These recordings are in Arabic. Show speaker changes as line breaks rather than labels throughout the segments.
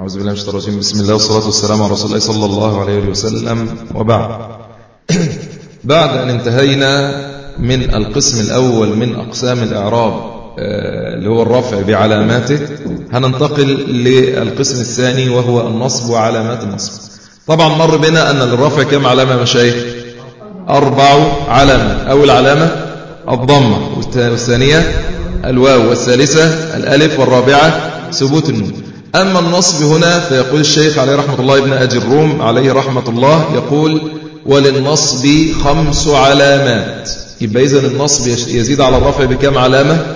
أعوذ بالله من الشيطان الرجيم. بسم الله والصلاة والسلام على رسول الله صلى الله عليه وسلم. وبعد. بعد أن انتهينا من القسم الأول من أقسام الإعراب آه، اللي هو الرفع بعلاماته هننتقل للقسم الثاني وهو النصب وعلامات النصب. طبعا مر بنا أن للرفع كم علامة مشايخ أربع علامات. أول علامة الضمة والثانية الواو والثالثة الألف والرابعة ثبوت النون. أما النصب هنا فيقول الشيخ عليه رحمة الله ابن أجي الروم عليه رحمة الله يقول وللنصب خمس علامات. يبقى إذن النصب يزيد على الرفع بكم علامة؟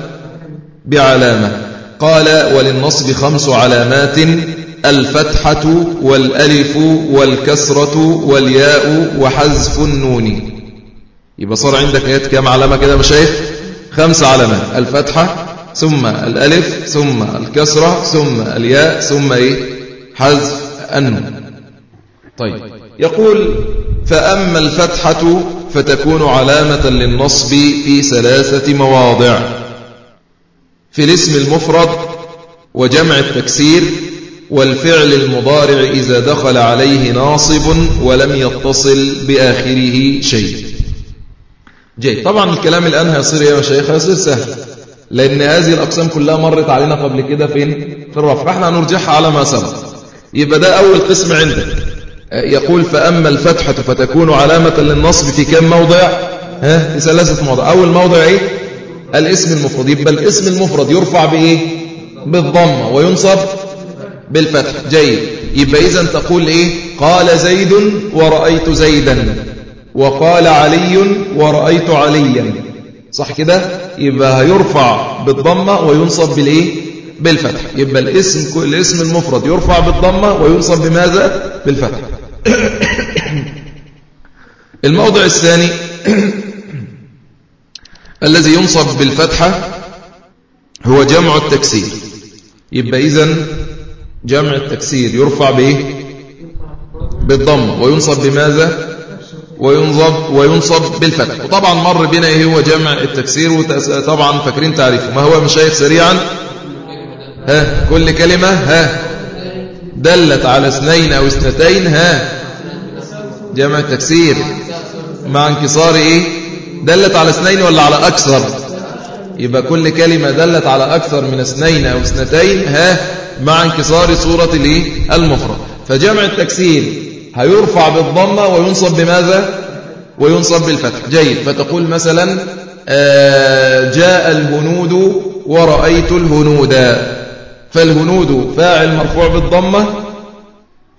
بعلامة. قال وللنصب خمس علامات الفتحة والألف والكسرة والياء وحذف النون. يبقى صار عندك آيات كم علامة كده مشايخ خمس علامات. الفتحة ثم الألف ثم الكسرة ثم الياء ثم إيه؟ حذف النون طيب. يقول فأما الفتحة فتكون علامة للنصب في ثلاثة مواضع. في الاسم المفرد وجمع التكسير والفعل المضارع إذا دخل عليه ناصب ولم يتصل بآخره شيء. جيد. طبعا الكلام الآن هيصير يا مشايخ هيصير سهل. لأن هذه الأقسام كلها مرت علينا قبل كده فين؟ في الرفع. فاحنا هنرجعها على ما سبق. يبقى ده أول قسم عندك. يقول فأما الفتحة فتكون علامة للنصب في كم موضع؟ ها؟ في ثلاثة مواضع أول موضع إيه؟ الاسم المفرد. يبقى الاسم المفرد يرفع بإيه؟ بالضمة وينصب بالفتح. جيد. يبقى إذا تقول إيه؟ قال زيد ورأيت زيدا وقال علي ورأيت عليا. صح كده؟ يبقى هيرفع بالضمة وينصب بالإيه؟ بالفتح. يبقى الاسم الاسم المفرد يرفع بالضمة وينصب بماذا؟ بالفتح. الموضع الثاني الذي ينصب بالفتحة هو جمع التكسير. يبقى إذن جمع التكسير يرفع به بالضم وينصب بماذا؟ وينصب وينصب بالفتح. وطبعا مر بنا إيه هو جمع التكسير وطبعا فاكرين تعريفه. ما هو مشايخ سريعا؟ ها كل كلمة؟ ها. دلت على اثنين أو اثنتين؟ ها. جمع التكسير. مع انكسار إيه؟ دلت على اثنين ولا على أكثر؟ يبقى كل كلمة دلت على أكثر من اثنين أو اثنتين؟ ها. مع انكسار صورة الإيه؟ المفرد. فجمع التكسير. هيرفع بالضمة وينصب بماذا؟ وينصب بالفتح. جيد. فتقول مثلا آه، جاء الهنود ورأيت الهنودا فالهنود فاعل مرفوع بالضمة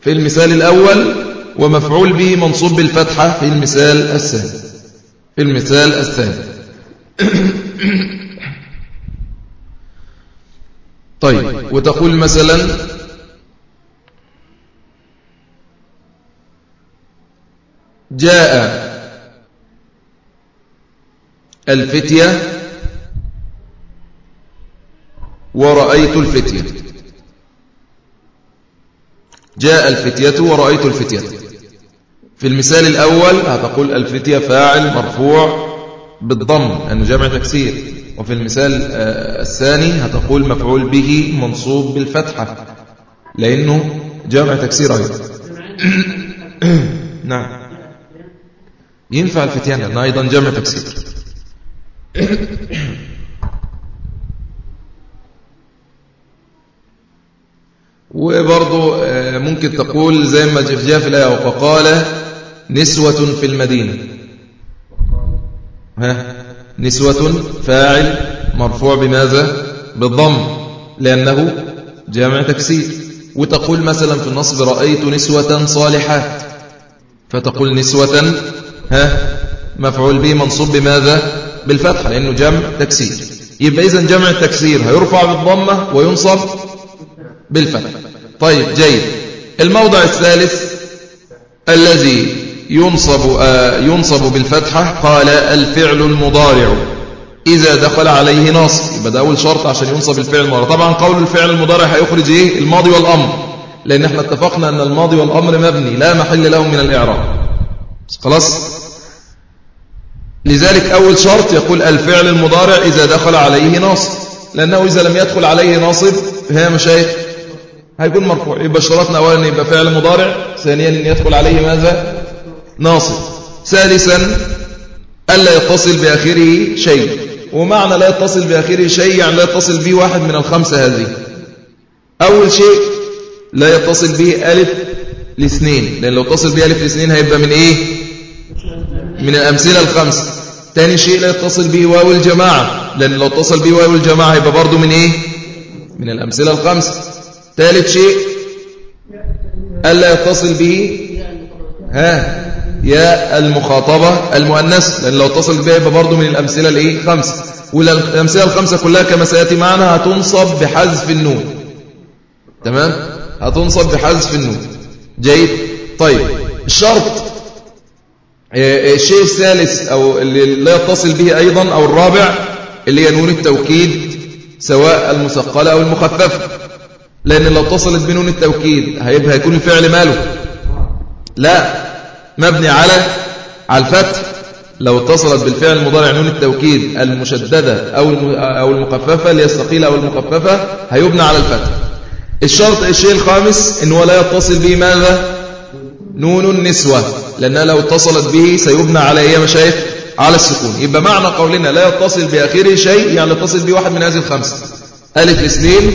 في المثال الأول ومفعول به منصوب بالفتحة في المثال الثاني. في المثال الثاني. طيب. وتقول مثلا جاء الفتية ورأيت الفتية. جاء الفتية ورأيت الفتية. في المثال الأول هتقول الفتية فاعل مرفوع بالضم لأنه جمع تكسير. وفي المثال آه، الثاني هتقول مفعول به منصوب بالفتحة لأنه جمع تكسير أيضا. نعم. ينفع الفتيان لأنه أيضا جمع تكسير وبرضو آه، ممكن تقول زي ما جاء في الآية وقال نسوة في المدينة. ها؟ نسوة فاعل مرفوع بماذا؟ بالضم لأنه جامع تكسير. وتقول مثلا في النصب رأيت نسوة صالحات. فتقول نسوة ها? مفعول به منصوب بماذا؟ بالفتح لأنه جمع تكسير. يبقى إذن جمع التكسير هيرفع بالضمة وينصب بالفتح. طيب جيد. الموضع الثالث الذي ينصب, آه ينصب بالفتحة قال الفعل المضارع. إذا دخل عليه نصب يبقى ده أول شرط عشان ينصب الفعل المضارع. طبعا قول الفعل المضارع هيخرج إيه؟ الماضي والأمر. لأن إحنا اتفقنا أن الماضي والأمر مبني لا محل له من الإعراب. خلاص؟ لذلك أول شرط يقول الفعل المضارع إذا دخل عليه ناصب. لأنه إذا لم يدخل عليه ناصب فهي مشايخ هيكون مرفوع. يبقى اشترطنا أولا يبقى فعل مضارع ثانيا أن يدخل عليه ماذا؟ ناصب. ثالثا ألا يتصل بآخره شيء. ومعنى لا يتصل بآخره شيء يعني لا يتصل به واحد من الخمسة هذه. أول شيء لا يتصل به ألف لاثنين. لأن لو اتصل به ألف لاثنين هيبقى من إيه؟ من الأمثلة الخمسة ثاني شيء لا يتصل به واو الجماعة لأن لو اتصل به واو الجماعة هيبقى برضه من إيه؟ من الأمثلة الخمسة ثالث شيء ألا يتصل به؟ ها يا المخاطبة المؤنث لأن لو اتصل بها يبقى برضه من الأمثلة الإيه؟ خمسة والأمثلة الخمسة كلها كما سيأتي معنا هتنصب بحذف النون. تمام؟ هتنصب بحذف النون. جيد؟ طيب الشرط. الشيء الثالث أو اللي لا يتصل به أيضا أو الرابع اللي هي نون التوكيد سواء المثقلة أو المخففة. لأن لو اتصلت بنون التوكيد هيبقى هيكون الفعل ماله. لا مبني على على الفتح. لو اتصلت بالفعل المضارع نون التوكيد المشددة أو أو المخففة اللي الثقيلة أو المخففة هيبنى على الفتح. الشرط الشيء الخامس إنه لا يتصل به ماذا؟ نون النسوة. لأنها لو اتصلت به سيبنى على إيه مشايخ على السكون. يبقى معنى قولنا لا يتصل بآخره شيء يعني يتصل به واحد من هذه الخمسة ألف الاثنين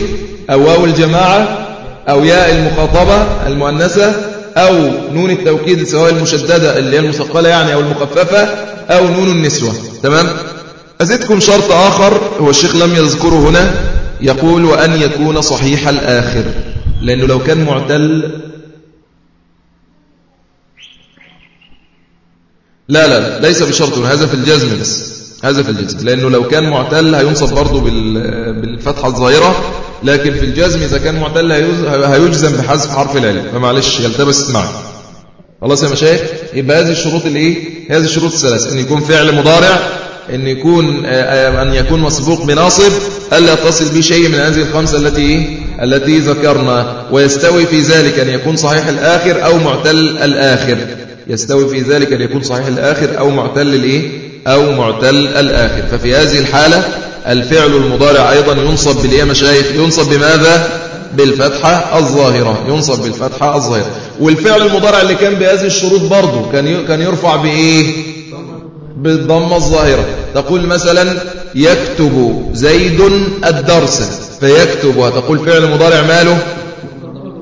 أو واو الجماعة أو ياء المخاطبة المؤنثة أو نون التوكيد سواء المشددة اللي هي المثقلة يعني أو المخففة أو نون النسوة. تمام؟ أزيدكم شرط آخر هو الشيخ لم يذكره هنا يقول وأن يكون صحيح الآخر لأنه لو كان معتل لا لا لا ليس بشرط هذا في الجزم بس هذا في الجزم لأنه لو كان معتل هينصب برضه بالفتحة الظاهرة لكن في الجزم إذا كان معتل هيجزم بحذف حرف العلم فمعلش يلتبس معي. خلاص يا مشايخ؟ يبقى هذه الشروط الإيه؟ هذه الشروط الثلاث إن يكون فعل مضارع إن يكون أن يكون مسبوق بناصب ألا يتصل به شيء من هذه الخمسة التي التي ذكرنا. ويستوي في ذلك أن يكون صحيح الآخر أو معتل الآخر. يستوي في ذلك أن يكون صحيح الآخر أو معتل الإيه؟ أو معتل الآخر. ففي هذه الحالة الفعل المضارع أيضا ينصب بالإيه مشايخ ينصب بماذا؟ بالفتحة الظاهرة ينصب بالفتحة الظاهرة. والفعل المضارع اللي كان بهذه الشروط برضه كان كان يرفع بإيه؟ بالضمة الظاهرة. تقول مثلا يكتب زيد الدرس فيكتب. وتقول فعل مضارع ماله؟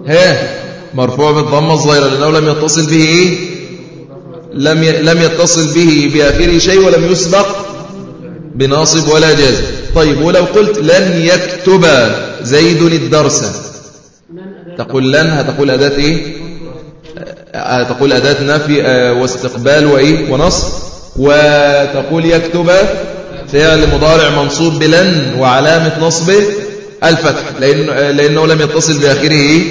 ها مرفوع بالضمة الظاهرة لأنه لم يتصل به إيه؟ لم لم يتصل به بآخره شيء ولم يسبق بناصب ولا جازم طيب ولو قلت لن يكتب زيد الدرس. تقول لن هتقول أداة إيه؟ تقول أداة نفي آه، واستقبال وإيه؟ ونص. وتقول يكتب فعل مضارع منصوب بلن وعلامة نصبه الفتح لأنه, لأنه لم يتصل بآخره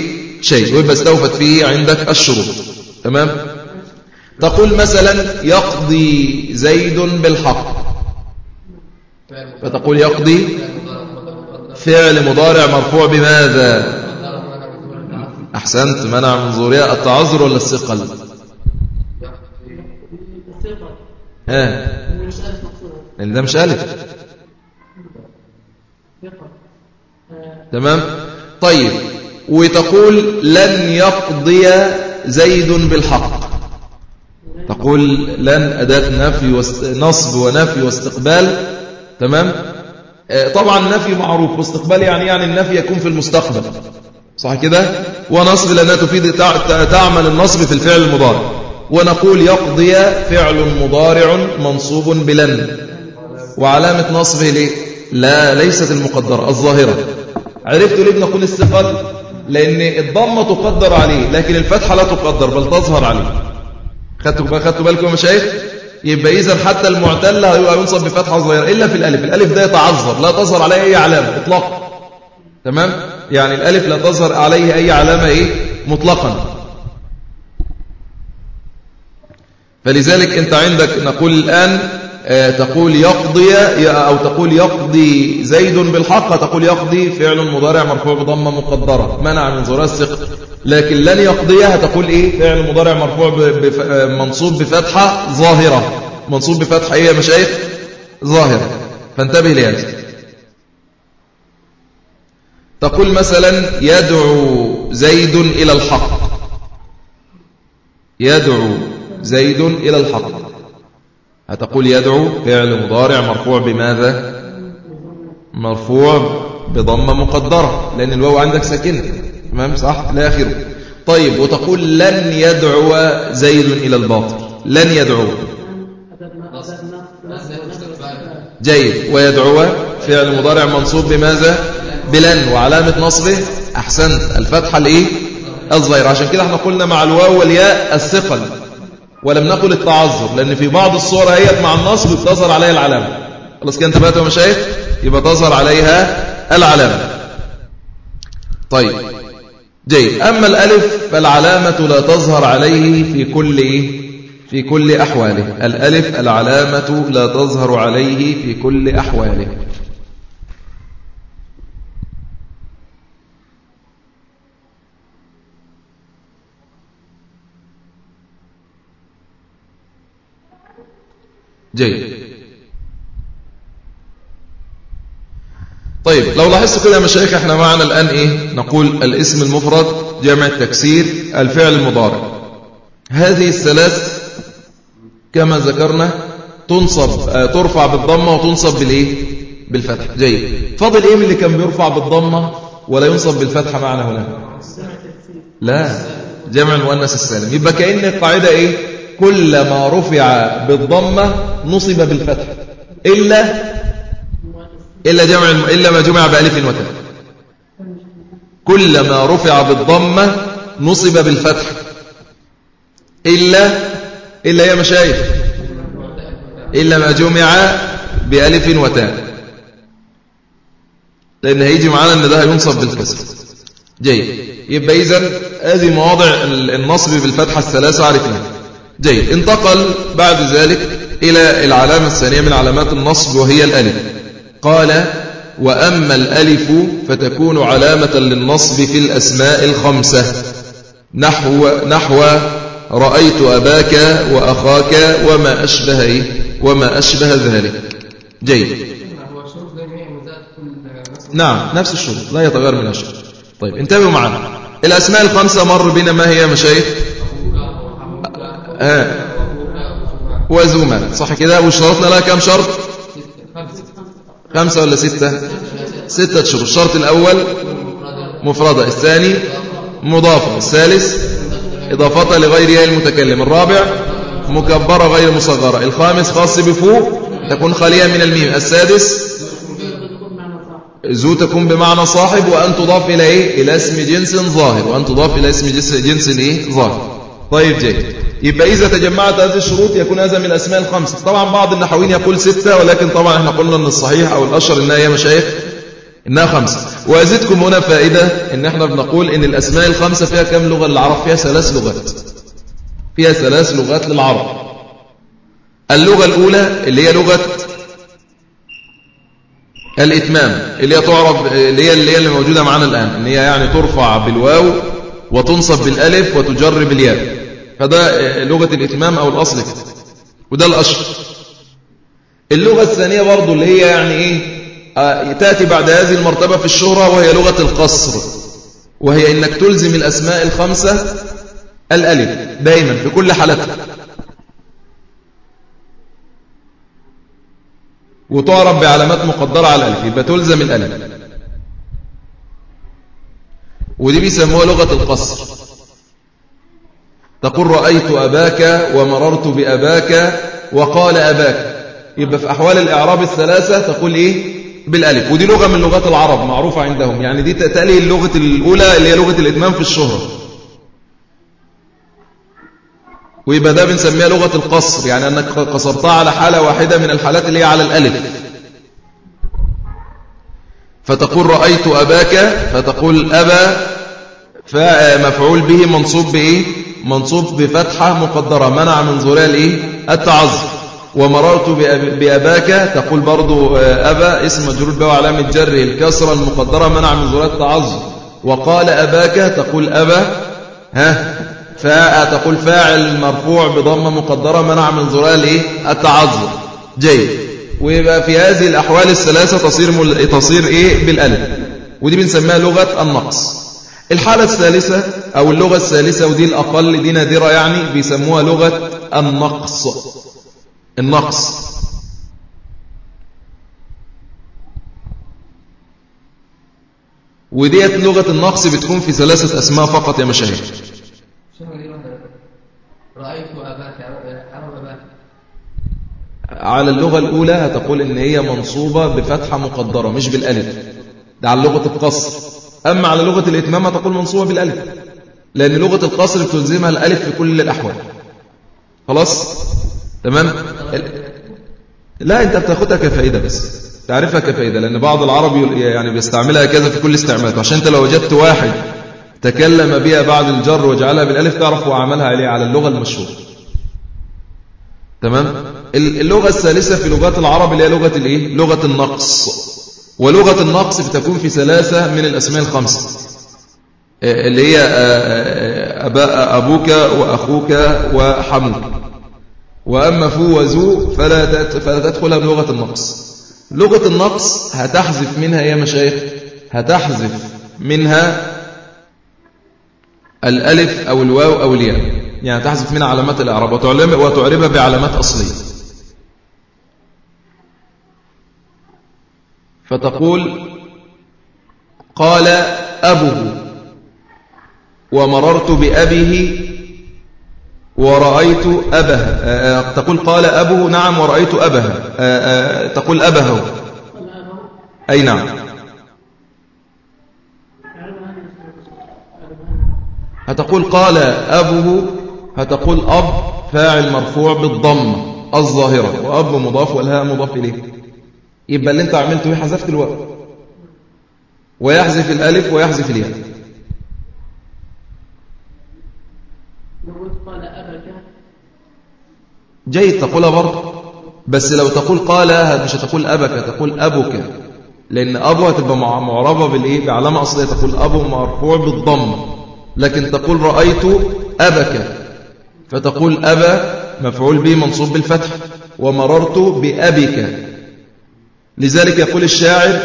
شيء ويبقى استوفت فيه عندك الشروط. تمام؟ تقول مثلا يقضي زيد بالحق. فتقول يقضي فعل مضارع مرفوع بماذا؟ أحسنت منع من ظهورها. التعذر ولا الثقل؟ ها؟ لأن ده مش ألف. تمام؟ طيب وتقول لن يقضي زيد بالحق. تقول لن أداة نفي نصب ونفي واستقبال تمام؟ آه، طبعا نفي معروف واستقبال يعني يعني النفي يكون في المستقبل. صح كده؟ ونصب لأنها تفيد تعمل النصب في الفعل المضارع. ونقول يقضي فعل مضارع منصوب بلن. وعلامة نصبه ليه؟ لا ليست المقدرة الظاهرة. عرفتوا ليه بنقول استقل لأن الضمة تقدر عليه لكن الفتحة لا تقدر بل تظهر عليه. خدتوا خدتوا بالكم يا مشايخ يبقى اذا حتى المعتل هينصب بفتحة صغيرة إلا في الألف. الألف ده يتعذر لا تظهر عليه أي علامة اطلاقا. تمام؟ يعني الألف لا تظهر عليه أي علامة إيه؟ مطلقا. فلذلك أنت عندك نقول الآن آه، تقول يقضي أو تقول يقضي زيد بالحق تقول يقضي فعل مضارع مرفوع بضمة مقدرة. منع من ظهور الثقل لكن لن يقضيها تقول إيه؟ فعل مضارع مرفوع بف... منصوب بفتحة ظاهرة. منصوب بفتحة إيه يا مشايخ؟ ظاهرة. فانتبه لهذا تقول مثلا يدعو زيد إلى الحق. يدعو زيد إلى الحق. هتقول يدعو فعل مضارع مرفوع بماذا؟ مرفوع بضمة مقدرة لأن الواو عندك ساكنة. تمام؟ صح؟ لا آخره طيب وتقول لن يدعو زيد إلى الباطل. لن يدعو. جيد. ويدعو فعل مضارع منصوب بماذا؟ بلن. وعلامة نصبه أحسنت. الفتحة الإيه الظاهرة. عشان كده إحنا قلنا مع الواو والياء الثقل. ولم نقل التعذر لأن في بعض الصور هي مع النصب بتظهر عليها العلامة. خلاص كده انتبهت يا مشايخ؟ يبقى تظهر عليها العلامة. طيب جيد أما الألف فالعلامة لا تظهر عليه في كل في كل أحواله. الألف العلامة لا تظهر عليه في كل أحواله. جيد. طيب لو لاحظت كده يا مشايخ إحنا معنا الآن إيه؟ نقول الاسم المفرد جمع التكسير الفعل المضارع. هذه الثلاث كما ذكرنا تنصب آه ترفع بالضمة وتنصب بالإيه؟ بالفتح. جيد. فاضل إيه من اللي كان بيرفع بالضمة ولا ينصب بالفتحة معنا هنا؟ لا جمع المؤنث السالم. يبقى كأن القاعدة إيه؟ كل ما رفع بالضمة نصب بالفتح. إلا إلا, جمع إلا ما جمع بألف وتاء. كل ما رفع بالضمة نصب بالفتح. إلا إلا يا مشايخ. إلا ما جمع بألف وتاء. لأن هيجي معانا أن ده هينصب بالكسر جيد. يبقى إذن هذه مواضع النصب بالفتحة الثلاثة عرفناها جيد. انتقل بعد ذلك إلى العلامة الثانية من علامات النصب وهي الألف. قال وأما الألف فتكون علامة للنصب في الأسماء الخمسة. نحو, نحو رأيت أباك وأخاك وما أشبه إيه؟ وما أشبه ذلك. جيد. نعم نفس الشروط لا يتغير من الشروط طيب انتبهوا معنا. الأسماء الخمسة مر بنا ما هي مشايخ؟ وزوما. صح كده؟ وشرطنا لها؟ كم شرط؟ خمسة ولا ستة؟ ستة شروط. الشرط الأول مفردة الثاني مضافة الثالث إضافة لغيرها المتكلم الرابع مكبرة غير مصغرة الخامس خاص بفوق تكون خالية من الميم السادس ذو تكون بمعنى صاحب وأن تضاف إلى إيه؟ إلى اسم جنس ظاهر وأن تضاف إلى اسم جنس, جنس إيه؟ ظاهر. طيب جيد يبقى إذا تجمعت هذه الشروط يكون هذا من الأسماء الخمسة طبعا بعض النحوين يقول ستة ولكن طبعا إحنا قلنا أن الصحيح أو الأشهر إنها يا مشايخ إنها خمسة وأزيدكم هنا فائدة إن إحنا بنقول إن الأسماء الخمسة فيها كم لغة؟ للعرب فيها ثلاث لغات. فيها ثلاث لغات للعرب. اللغة الأولى اللي هي لغة الإتمام اللي هي تعرف اللي هي اللي, هي اللي موجودة معنا الآن إن هي يعني ترفع بالواو وتنصب بالألف وتجر بالياء. فده لغة الإتمام أو الأصل وده الأشهر اللغة الثانية برضو اللي هي يعني إيه آه، تأتي بعد هذه المرتبة في الشهرة وهي لغة القصر. وهي إنك تلزم الأسماء الخمسة الألف دائما في كل حالتها. وتعرف بعلامات مقدرة على الألف يبقى تلزم الألف. ودي بيسموها لغة القصر. تقول رأيت أباك ومررت بأباك وقال أباك. يبقى في أحوال الإعراب الثلاثة تقول إيه؟ بالألف. ودي لغة من لغات العرب معروفة عندهم. يعني دي تأتي اللغة الأولى اللي هي لغة الإدمام في الشهرة. ويبقى ده بنسميها لغة القصر. يعني أنك قصرتها على حالة واحدة من الحالات اللي هي على الألف. فتقول رأيت أباك فتقول أبا فمفعول به منصوب بإيه؟ منصوب بفتحة مقدرة منع من ظلال إيه؟ التعظم ومررت بأباك تقول برضو آه، أبا اسم مجرور به علامة جره الكسرة المقدرة منع من ظلال التعظم وقال أباك تقول أبا ها فتقول فاعل مرفوع بضمة مقدرة منع من ظلال إيه؟ التعظم جيد. ويبقى في هذه الأحوال الثلاثة تصير, مل... تصير إيه؟ بالألف. ودي بنسميها لغة النقص. الحالة الثالثة أو اللغة الثالثة ودي الأقل دي نادرة يعني بيسموها لغة النقص. النقص. وديت لغة النقص بتكون في ثلاثة أسماء فقط يا مشاهير. رأيت أباك أباك. على اللغة الأولى هتقول إن هي منصوبة بفتحة مقدرة مش بالألف. ده على لغة القصر. أما على لغة الإتمام هتقول منصوبة بالألف لأن لغة القصر تلزمها الألف في كل الأحوال. خلاص؟ تمام؟ لا أنت بتاخدها كفائدة بس. تعرفها كفائدة لأن بعض العرب يعني بيستعملها كذا في كل استعمالات. عشان أنت لو وجدت واحد تكلم بها بعد الجر وجعلها بالألف تعرف وعملها عليه على اللغة المشهورة. تمام؟ اللغة الثالثة في لغات العرب اللي هي لغة الإيه؟ لغة النقص. ولغة النقص بتكون في ثلاثة من الأسماء الخمسة. اللي هي أبوك وأخوك وحموك وأما فو وزو فلا فلا تدخلها بلغة النقص. لغة النقص هتحذف منها يا مشايخ هتحذف منها الألف أو الواو أو الياء. يعني تحذف منها علامات الإعراب وتعربها بعلامات أصلية. فتقول قال أبوه ومررت بأبيه ورأيت أبه. تقول قال أبوه نعم ورأيت أبه. تقول أبه. أي نعم. هتقول قال أبوه. هتقول أب فاعل مرفوع بالضم الظاهرة وأب مضاف والهاء مضاف إليه. يبقى اللي انت عملته إيه؟ حذفت الواو. ويحذف الألف ويحذف الياء. جيد تقولها برضه. بس لو تقول قال مش هتقول أبك تقول أبك. لأن أبو هتبقى معربة بالإيه؟ بعلامة أصلية تقول أبو مرفوع بالضم. لكن تقول رأيت أبك. فتقول أبا مفعول به منصوب بالفتح. ومررت بأبك. لذلك يقول الشاعر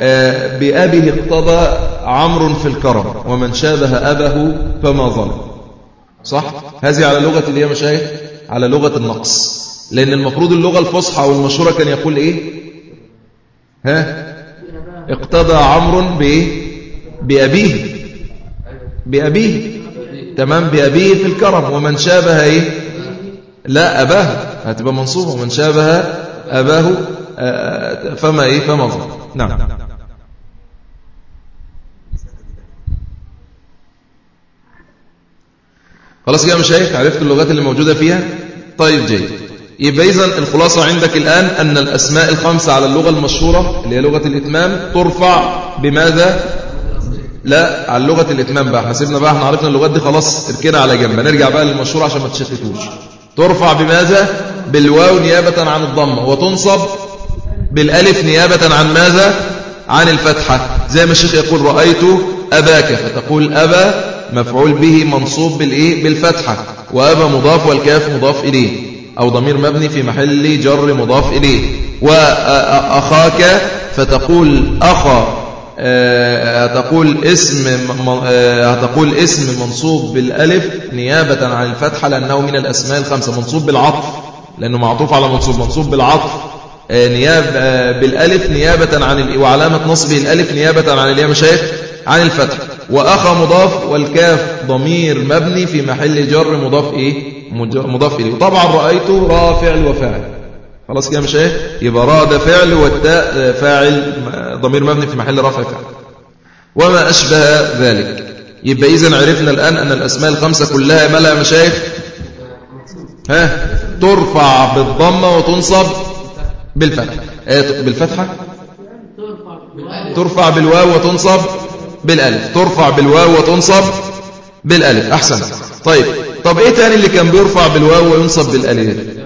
آه، بأبه اقتضى عمر في الكرم ومن شابه أبه فما ظلم. صح؟ هذه على لغة اللي هي مشايخ على لغة النقص. لأن المفروض اللغة الفصحى والمشهورة كان يقول إيه؟ ها؟ اقتضى عمر بإيه بأبيه. بأبيه. تمام؟ بأبيه في الكرم. ومن شابه إيه؟ لا أباه. هتبقى منصوبة. ومن شابه أباه فما إيه؟ فما ظل نعم. خلاص يا مشايخ عرفت اللغات اللي موجودة فيها؟ طيب جيد. يبقى إذن الخلاصة عندك الآن أن الأسماء الخمسة على اللغة المشهورة اللي هي لغة الإتمام ترفع بماذا؟ لا على لغة الإتمام بقى. إحنا سيبنا بقى إحنا عرفنا اللغات دي خلاص اركنا على جنب. نرجع بقى للمشهور عشان ما تشتتوش. ترفع بماذا؟ بالواو نيابة عن الضمة. وتنصب بالألف نيابة عن ماذا؟ عن الفتحة. زي ما الشيخ يقول رأيت أباك. فتقول أبا مفعول به منصوب بالإيه؟ بالفتحة. وأبا مضاف والكاف مضاف إليه. أو ضمير مبني في محل جر مضاف إليه. وأخاك فتقول أخا هتقول آه، اسم هتقول آه، اسم منصوب بالألف نيابة عن الفتحة لأنه من الأسماء الخمسة. منصوب بالعطف لأنه معطوف على منصوب. منصوب بالعطف. نياب بالألف نيابة عن وعلامة نصبه الألف نيابة عن الياء مشايخ عن الفتح. وأخا مضاف والكاف ضمير مبني في محل جر مضاف إيه؟ مضاف إليه. طبعا رأيته رافع وفاعل. خلاص كده مش إيه يبقى را ده فعل والتاء فاعل ضمير مبني في محل رفع فعل. وما أشبه ذلك. يبقى إذا عرفنا الآن أن الأسماء الخمسة كلها مالها مشايخ. ها؟ ترفع بالضمة وتنصب. بالفتح. آه بالفتحة. ترفع بالواو وتنصب بالألف. ترفع بالواو وتنصب بالألف. أحسن. طيب. طب إيه تاني اللي كان بيرفع بالواو وينصب بالألف؟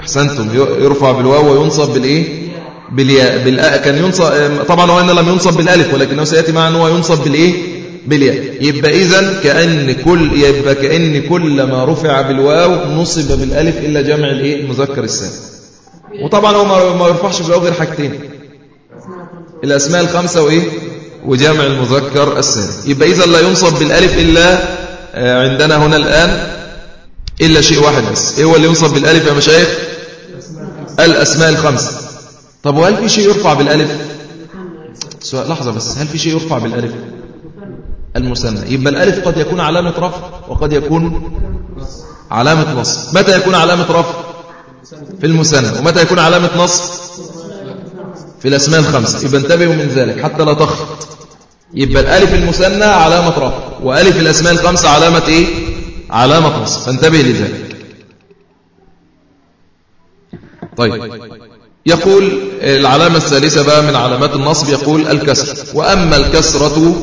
أحسنتم. يرفع بالواو وينصب بالإيه؟ بالياء. بالآ كان ينصب طبعا هو إن لم ينصب بالألف ولكنه سيأتي معنا هو ينصب بالإيه؟ بالياء يبقى إذا كأن كل يبقى كأن كل ما رفع بالواو نصب بالألف إلا جمع الإيه؟ المذكر السالم وطبعا هو ما يرفعش بالواو غير حاجتين. الأسماء الخمسة وإيه؟ وجمع المذكر السالم يبقى إذا لا ينصب بالألف إلا آه، عندنا هنا الآن إلا شيء واحد بس. إيه هو اللي ينصب بالألف يا مشايخ؟ الأسماء الخمسة. طب وهل في شيء يرفع بالألف؟ سؤال لحظة بس. هل في شيء يرفع بالألف؟ المثنى يبقى الألف قد يكون علامة رفع وقد يكون علامة نصب متى يكون علامة رفع؟ في المثنى ومتى يكون علامة نصب في الأسماء الخمسة. يبقى انتبهوا من ذلك. حتى لا تخلط يبقى الألف المثنى علامة رفع. وألف الأسماء الخمسة علامة إيه؟ علامة نصب فانتبه لذلك. طيب. يقول العلامة الثالثة بقى من علامات النصب يقول الكسر وأما الكسرة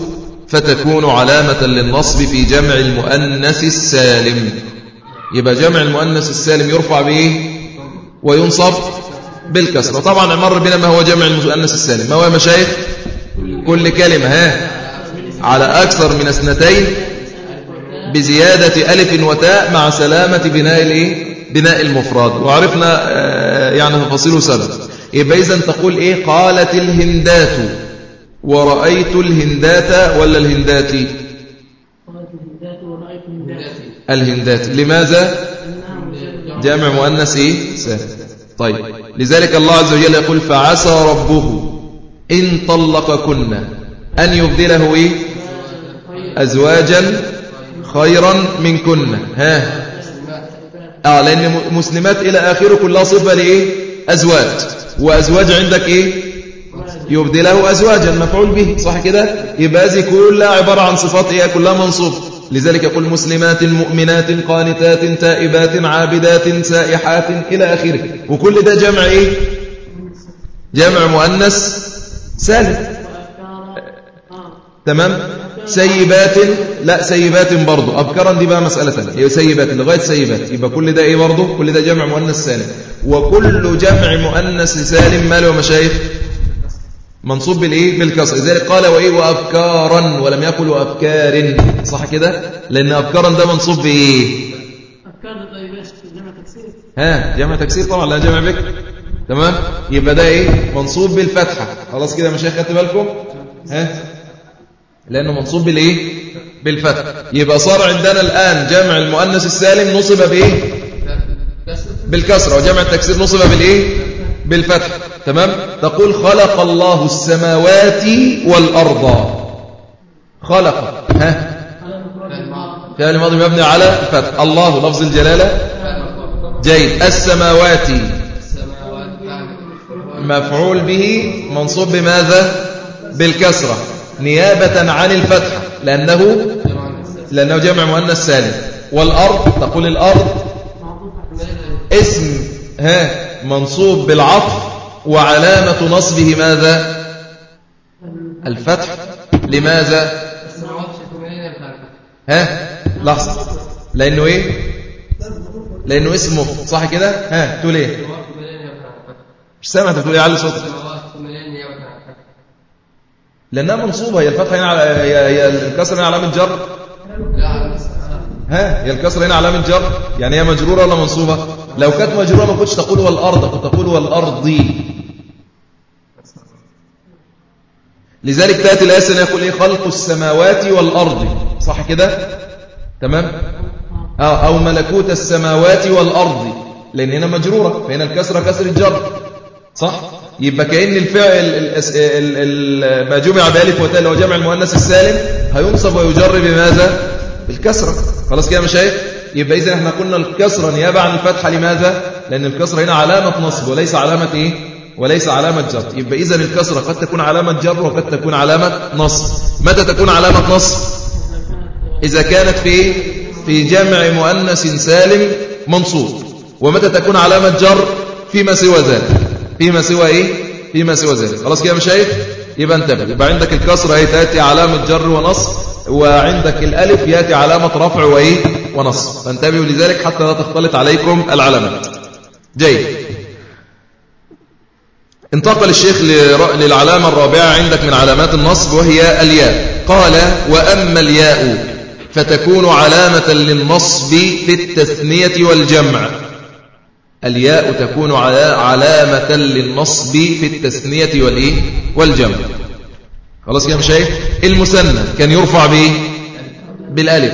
فتكون علامة للنصب في جمع المؤنث السالم. يبقى جمع المؤنث السالم يرفع بإيه وينصب بالكسرة. طبعا مر بنا ما هو جمع المؤنث السالم. ما هو يا مشايخ؟ كل كلمة ها؟ على أكثر من اثنتين بزيادة ألف وتاء مع سلامة بناء الإيه؟ بناء المفرد. وعرفنا آه، يعني تفاصيله سبب. يبقى إذا تقول إيه؟ قالت الهندات. ورأيت الهندات ولا الهندات؟ الهندات. لماذا؟ جامع مؤنث. سالم طيب. لذلك الله عز وجل يقول فعسى ربه إن طلقكن أن يبدله إيه؟ أزواجا خيرا منكن. ها. آه لأن مسلمات إلى آخره كلها صفة لإيه؟ أزواج. وأزواج عندك إيه؟ يبدله أزواجا مفعول به صح كده؟ يبقى هذه كلها عبارة عن صفات إيه كلها منصوب. لذلك يقول مسلمات مؤمنات قانتات تائبات عابدات سائحات إلى آخره. وكل ده جمع إيه؟ جمع مؤنث سالم. تمام؟ سيبات لا سيبات برضه أبكرا دي بقى مسألة ثانية. هي سيبات لغاية سيبات. يبقى كل ده إيه برضه كل ده جمع مؤنث سالم. وكل جمع مؤنث سالم ماله مشايخ؟ منصوب بالإيه؟ بالكسر. لذلك قال وإيه؟ وأبكارا ولم يقل وأبكار صح كده؟ لأن أبكارا ده منصوب بإيه؟ أبكار ده جمع تكسير. ها جمع تكسير طبعا لا جمع بك. تمام؟ يبقى ده إيه؟ منصوب بالفتحة. خلاص كده مشايخ خدت بالكم؟ ها؟ لأنه منصوب بالإيه؟ بالفتح. يبقى صار عندنا الآن جمع المؤنث السالم نصب بإيه؟ بالكسرة وجمع التكسير نصب بالإيه؟ بالفتح. تمام؟ تقول خلق الله السماوات والأرض. خلق. ها؟ فعل الماضي مبني على الفتح الله لفظ الجلالة. جيد. السماوات. مفعول به منصوب بماذا؟ بالكسرة. نيابة عن الفتحة لأنه لأنه جمع مؤنث سالم. والأرض تقول الأرض. اسم ها؟ منصوب بالعطف. وعلامة نصبه ماذا؟ الفتح. لماذا؟ ها؟ لحظة. لأنه إيه؟ لأنه اسمه. صح كده؟ ها تقول إيه؟ مش سامع تقول إيه؟ علي صوتك. لأنها منصوبة. هي الفتحة هنا هي الكسر هنا علامة جر؟ ها هي الكسر هنا علامة جر؟ يعني هي مجرورة ولا منصوبة؟ لو كانت مجرورة ما كنتش تقول والأرض كنت تقول والأرض لذلك تأتي الآية الثانية يقول إيه؟ خلق السماوات والأرض. صح كده؟ تمام؟ آه أو ملكوت السماوات والأرض. لأن هنا مجرورة فهنا الكسرة كسر الجر. صح؟ يبقى كأن الفعل ما جمع بألف وتاء هو جمع المؤنث السالم هينصب ويجر بماذا؟ بالكسرة. خلاص كده مشايخ؟ يبقى إذا إحنا قلنا الكسرة نيابة عن الفتحة. لماذا؟ لأن الكسرة هنا علامة نصب وليس علامة إيه؟ وليس علامة جر. يبقى إذا الكسرة قد تكون علامة جر وقد تكون علامة نصب متى تكون علامة نصب إذا كانت في في جمع مؤنث سالم منصوب ومتى تكون علامة جر؟ فيما سوى ذلك. فيما سوى إيه؟ فيما سوى ذلك. خلاص كده مشايخ؟ يبقى انتبه. يبقى عندك الكسرة هي تأتي علامة جر ونص وعندك الألف يأتي علامة رفع وإيه؟ ونص. فانتبهوا لذلك حتى لا تختلط عليكم العلامات جيد. انتقل الشيخ للعلامة الرابعة عندك من علامات النصب وهي الياء. قال وأما الياء فتكون علامة للنصب في التثنية والجمع. الياء تكون علامة للنصب في التثنية والإيه؟ والجمع. خلاص كده مشايخ المثنى كان يرفع بايه بالألف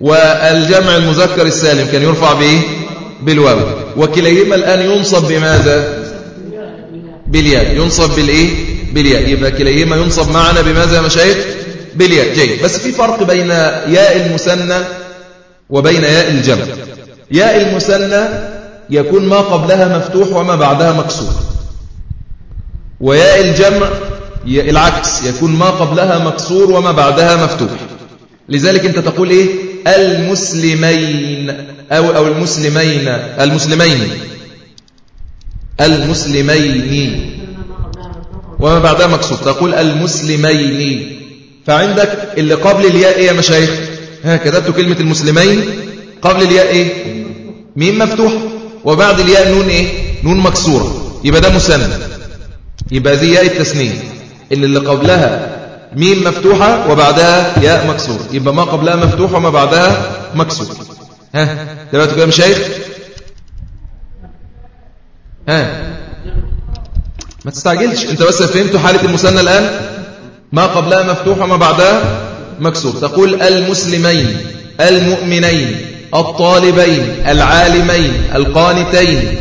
والجمع المذكر السالم كان يرفع بايه بالواو. وكليهما الآن ينصب بماذا؟ بالياء ينصب بالإيه؟ بالياء يبقى كليهما ينصب معنا بماذا يا مشايخ؟ بالياء جيد. بس في فرق بين ياء المثنى وبين ياء الجمع. ياء المثنى يكون ما قبلها مفتوح وما بعدها مكسور. وياء الجمع العكس يكون ما قبلها مكسور وما بعدها مفتوح. لذلك انت تقول إيه؟ المسلمين أو أو المسلمين المسلمين. المسلمين. وما بعدها مكسور تقول المسلمين. فعندك اللي قبل الياء إيه يا مشايخ؟ ها كتبت كلمة المسلمين. قبل الياء إيه؟ ميم مفتوح. وبعد الياء نون إيه؟ نون مكسورة. يبقى ده مسند. يبقى دي ياء التسنية اللي اللي قبلها ميم مفتوحة وبعدها ياء مكسور يبقى ما قبلها مفتوح وما بعدها مكسور ها؟ دلوقتي كده مشايخ؟ ها. ما تستعجلش. انت بس فهمتوا حالة المثنى الآن؟ ما قبلها مفتوح وما بعدها مكسور. تقول المسلمين المؤمنين الطالبين العالمين القانتين.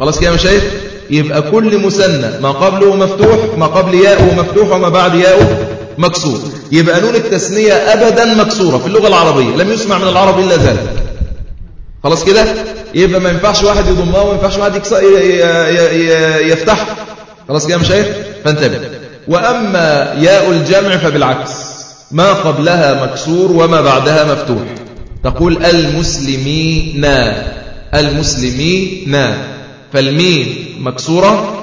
خلاص كده يا مشايخ؟ يبقى كل مثنى ما قبله مفتوح ما قبل ياءه مفتوح وما بعد ياءه مكسور. يبقى نون التثنية أبدا مكسورة في اللغة العربية. لم يسمع من العرب إلا ذلك. خلاص كده؟ يبقى ما ينفعش واحد يضمها وما ينفعش واحد يفتح خلاص كده مشايخ؟ فانتبه. وأما ياء الجمع فبالعكس. ما قبلها مكسور وما بعدها مفتوح. تقول المسلمين المسلمين. فالميم مكسورة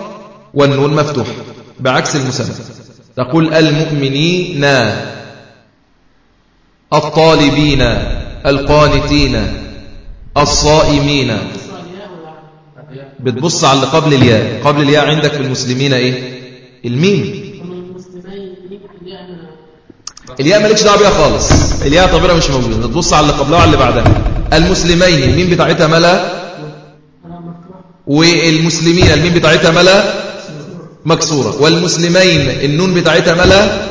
والنون مفتوحة بعكس المسمى. تقول المؤمنين الطالبين القانتين. الصائمين. بتبص على اللي قبل الياء. قبل الياء عندك في المسلمين إيه؟ الميم. الياء مالكش دعوة بيها خالص. الياء طبيعة مش موجودة. تبص على اللي قبلها وعلى اللي بعدها. المسلمين. الميم بتاعتها ملا والمسلمين. الميم بتاعتها ملا مكسورة. والمسلمين. النون بتاعتها ملا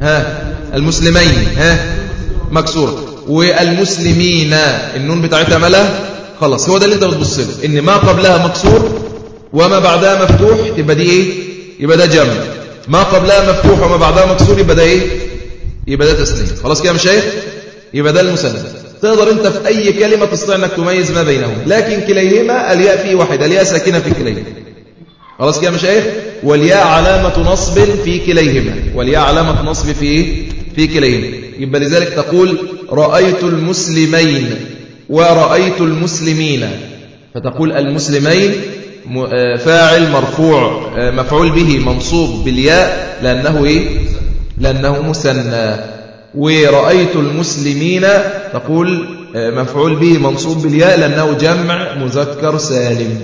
ها؟ المسلمين. ها؟ مكسورة. والمسلمين النون بتاعتها ملا خلاص هو ده اللي انت بتبص له. إن ما قبلها مكسور وما بعدها مفتوح يبقى دي إيه؟ يبقى ده جمع. ما قبلها مفتوح وما بعدها مكسور يبقى ده إيه؟ يبقى ده تسنيم خلاص كده يا مشايخ؟ يبقى ده المسند تقدر انت في أي كلمة تستطيع إنك تميز ما بينهم. لكن كليهما الياء فيه واحد الياء ساكنة في كليهما. خلاص كده يا مشايخ؟ والياء علامة نصب في كليهما. والياء علامة نصب في إيه؟ في كليهما يبقى لذلك تقول رأيت المسلمين ورأيت المسلمين. فتقول المسلمين آه، فاعل مرفوع آه، مفعول به منصوب بالياء لأنه إيه؟ لأنه مثنى. ورأيت المسلمين تقول آه، مفعول به منصوب بالياء لأنه جمع مذكر سالم.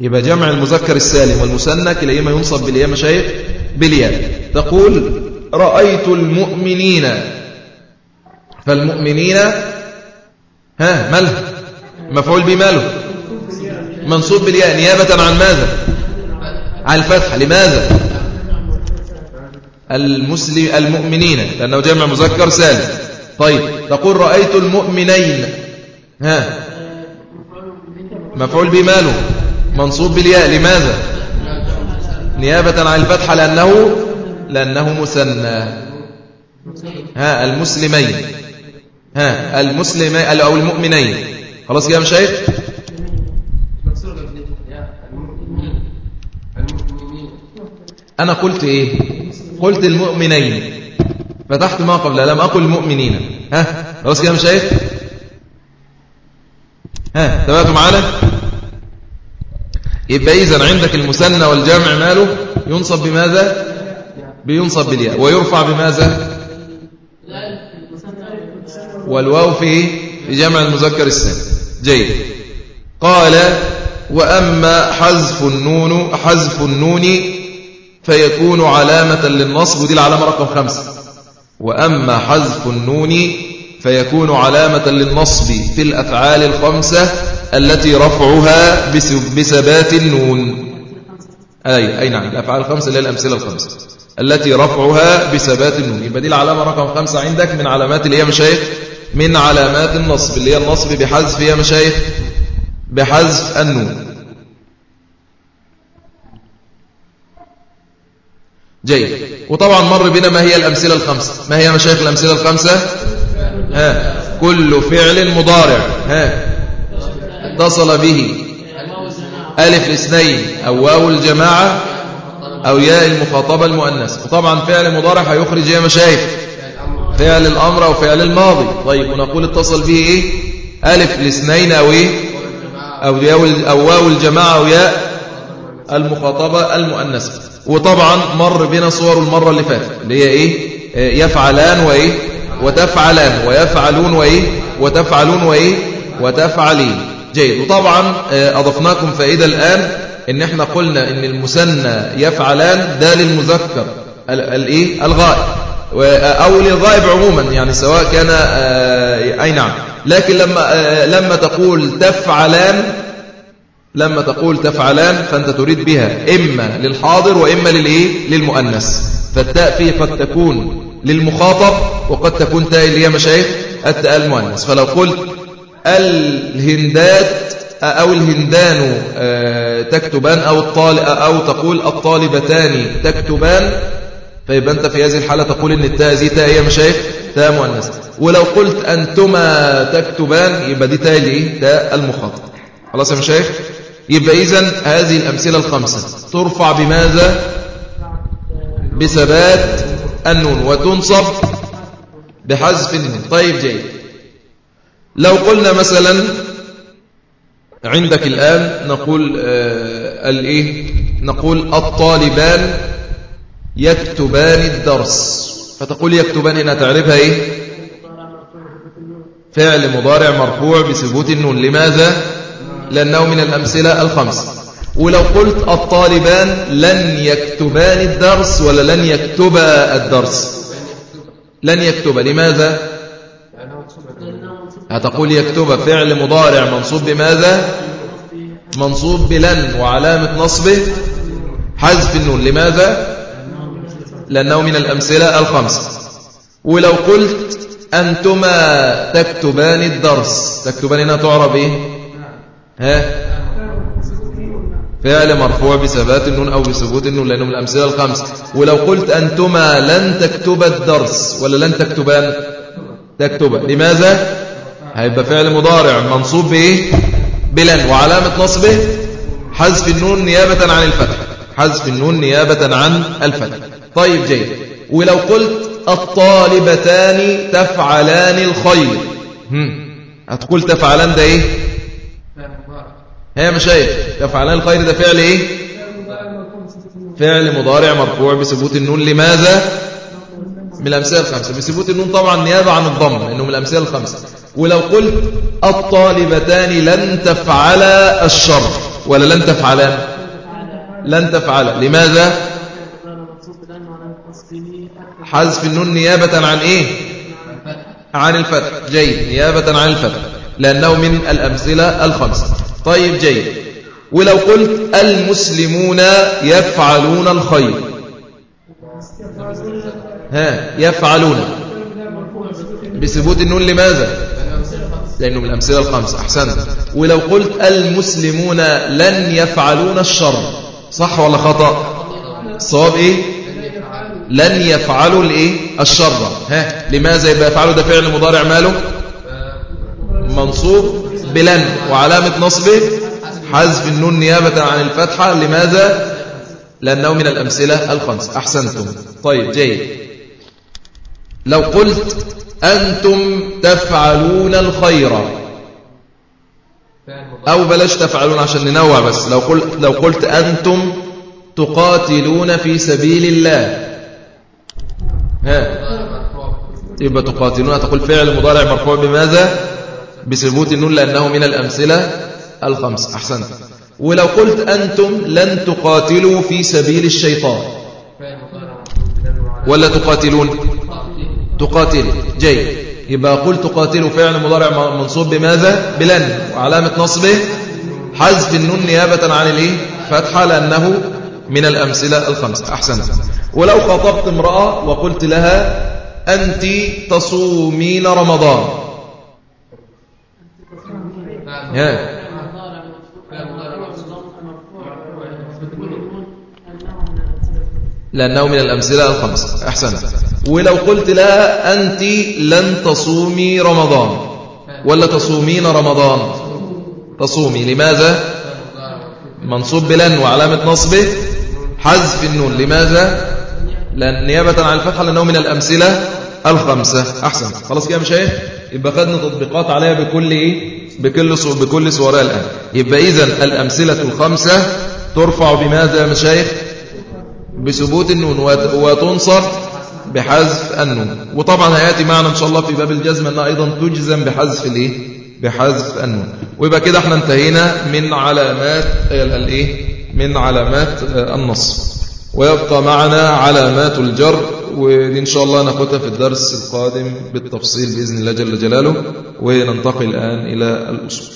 يبقى جمع المذكر السالم والمثنى كلاهما ينصب بالياء مشايخ بالياء. تقول رأيت المؤمنين. فالمؤمنين ها ماله؟ مفعول به ماله. منصوب بالياء نيابة عن ماذا؟ عن الفتح. لماذا؟ المسلم المؤمنين. لأنه جمع مذكر سالم. طيب تقول رأيت المؤمنين. ها. مفعول به ماله. منصوب بالياء. لماذا؟ نيابة عن الفتحة لأنه لأنه مثنى ها المسلمين. ها المسلمين أو المؤمنين. خلاص يا مشايخ أنا قلت إيه؟ قلت المؤمنين. فتحت ما قبل لم أقل المؤمنين ها خلاص كده مشايخ ها تبعتوا معانا؟ يبقى إذن عندك المثنى والجمع ماله؟ ينصب بماذا؟ بينصب بالياء. ويرفع بماذا؟ والواو في جمع المذكر السالم جيد. قال وأما حذف النون حذف النون فيكون علامة للنصب. ودي العلامة رقم خمسة. وأما حذف النون فيكون علامة للنصب في الأفعال الخمسة التي رفعها بثبات النون. أي أي نعم الأفعال الخمسة اللي هي الأمثلة الخمسة. التي رفعها بثبات النون. يبقى دي العلامة رقم خمسة عندك من علامات اللي هي مشايخ من علامات النصب اللي هي النصب بحذف يا مشايخ بحذف النون. جيد. وطبعا مر بنا ما هي الأمثلة الخمسة. ما هي مشايخ الأمثلة الخمسة؟ ها. كل فعل مضارع. ها. اتصل به. ألف الاثنين أو واو الجماعة. أو ياء المخاطبة المؤنث. وطبعا فعل مضارع هيخرج يا مشايخ. فعل الأمر أو فعل الماضي. طيب ونقول اتصل به إيه؟ ألف الاثنين أو إيه؟ أو, أو واو الجماعة أو ياء المخاطبة المؤنثة. وطبعا مر بنا صور المرة اللي فاتت اللي هي إيه؟ يفعلان وإيه؟ وتفعلان. ويفعلون وإيه؟ وتفعلون وإيه؟ وتفعلين. جيد. وطبعا آه، أضفناكم فائدة الآن. إن إحنا قلنا إن المثنى يفعلان ده للمذكر الإيه الغائب. أو للغائب عموما يعني سواء كان آه، أي نعم. لكن لما آه، لما تقول تفعلان لما تقول تفعلان فأنت تريد بها إما للحاضر وإما للإيه؟ للمؤنث. فالتاء فيه قد تكون للمخاطب وقد تكون تاء اللي هي مشايخ التاء المؤنث. فلو قلت الهندات أو الهندان آه، تكتبان أو, الطالب أو تقول الطالبتان تكتبان. فيبقى أنت في هذه الحالة تقول إن التاء دي تاء هي مشايخ تاء مؤنث. ولو قلت أنتما تكتبان يبقى دي تاء لإيه؟ تاء المخاطب. خلاص يا مشايخ؟ يبقى إذن هذه الأمثلة الخمسة. ترفع بماذا؟ بثبات النون وتنصب بحذف النون طيب جيد. لو قلنا مثلا عندك الآن نقول آه الإيه نقول الطالبان يكتبان الدرس. فتقول يكتبان هنا تعرفها إيه؟ فعل مضارع مرفوع بثبوت النون. لماذا؟ لأنه من الأمثلة الخمس. ولو قلت الطالبان لن يكتبان الدرس ولا لن يكتبا الدرس. لن يكتب لماذا؟ هتقول يكتب فعل مضارع منصوب بماذا؟ منصوب بلن وعلامة نصبه حذف النون. لماذا؟ لأنه من الأمثلة الخمسة ولو قلت أنتما تكتبان الدرس. تكتبان هنا تعرب إيه؟ ها؟ فعل مرفوع بثبات النون أو بثبوت النون لأنه من الأمثلة الخمسة ولو قلت أنتما لن تكتب الدرس ولا لن تكتبان تكتبا لماذا؟ هيبقى فعل مضارع منصوب بإيه؟ بلن. وعلامة نصبه حذف النون نيابة عن الفتح. حذف النون نيابة عن الفتح. طيب جيد. ولو قلت الطالبتان تفعلان الخير. هتقول تفعلان ده إيه؟ هي مشايخ تفعلان الخير ده فعل إيه؟ فعل مضارع مرفوع بثبوت النون. لماذا؟ من الأمثلة الخمسة. بثبوت النون طبعا نيابة عن الضم لأنه من الأمثلة الخمسة. ولو قلت الطالبتان لن تفعلا الشر ولا لن تفعلان لن تفعلا. لماذا؟ حذف النون نيابة عن إيه؟ عن الفتح. جيد. نيابة عن الفتح. لأنه من الأمثلة الخمسة. طيب جيد. ولو قلت المسلمون يفعلون الخير. ها يفعلون. بثبوت النون لماذا؟ لأنه من الأمثلة الخمسة أحسنت. ولو قلت المسلمون لن يفعلون الشر. صح ولا خطأ؟ الصواب إيه؟ لن يفعلوا الإيه؟ الشر. ها؟ لماذا يبقى يفعلوا؟ ده فعل مضارع ماله؟ منصوب بلن. وعلامة نصبه حذف النون نيابة عن الفتحة. لماذا؟ لأنه من الأمثلة الخمس. أحسنتم. طيب جيد. لو قلت أنتم تفعلون الخير. أو بلاش تفعلون عشان ننوع بس. لو قلت, لو قلت أنتم تقاتلون في سبيل الله. ها. يبقى تقاتلون. تقول فعل مضارع مرفوع بماذا؟ بثبوت النون لأنه من الأمثلة الخمس. أحسنت ولو قلت أنتم لن تقاتلوا في سبيل الشيطان. ولا تقاتلون. تقاتل. جيد. يبقى قل تقاتل فعل مضارع منصوب بماذا؟ بلن. وعلامة نصبه حذف النون نيابة عن الإيه؟ فتحة لأنه من الأمثلة الخمسة. أحسنت ولو خطبت امرأة وقلت لها أنت تصومين رمضان. يا. لأنه من الأمثلة الخمسة. أحسنت ولو قلت لها أنت لن تصومي رمضان. ولا تصومين رمضان. تصومي. لماذا؟ منصوب بلن وعلامة نصبه حذف النون. لماذا؟ لأن نيابة عن الفتحة لأنه من الأمثلة الخمسة. أحسن. خلاص كده مشايخ يبقى خدنا تطبيقات عليها بكل إيه؟ بكل بكل صورها الآن. يبقى إذن الأمثلة الخمسة ترفع بماذا يا مشايخ بثبوت النون. وتنصب بحذف النون. وطبعا هيأتي معنا إن شاء الله في باب الجزم أنها أيضا تجزم بحذف الايه بحذف النون. ويبقى كده إحنا انتهينا من علامات الايه من علامات النصب. ويبقى معنا علامات الجر ودي إن شاء الله ناخدها في الدرس القادم بالتفصيل بإذن الله جل جلاله وننتقل الآن إلى الأصول.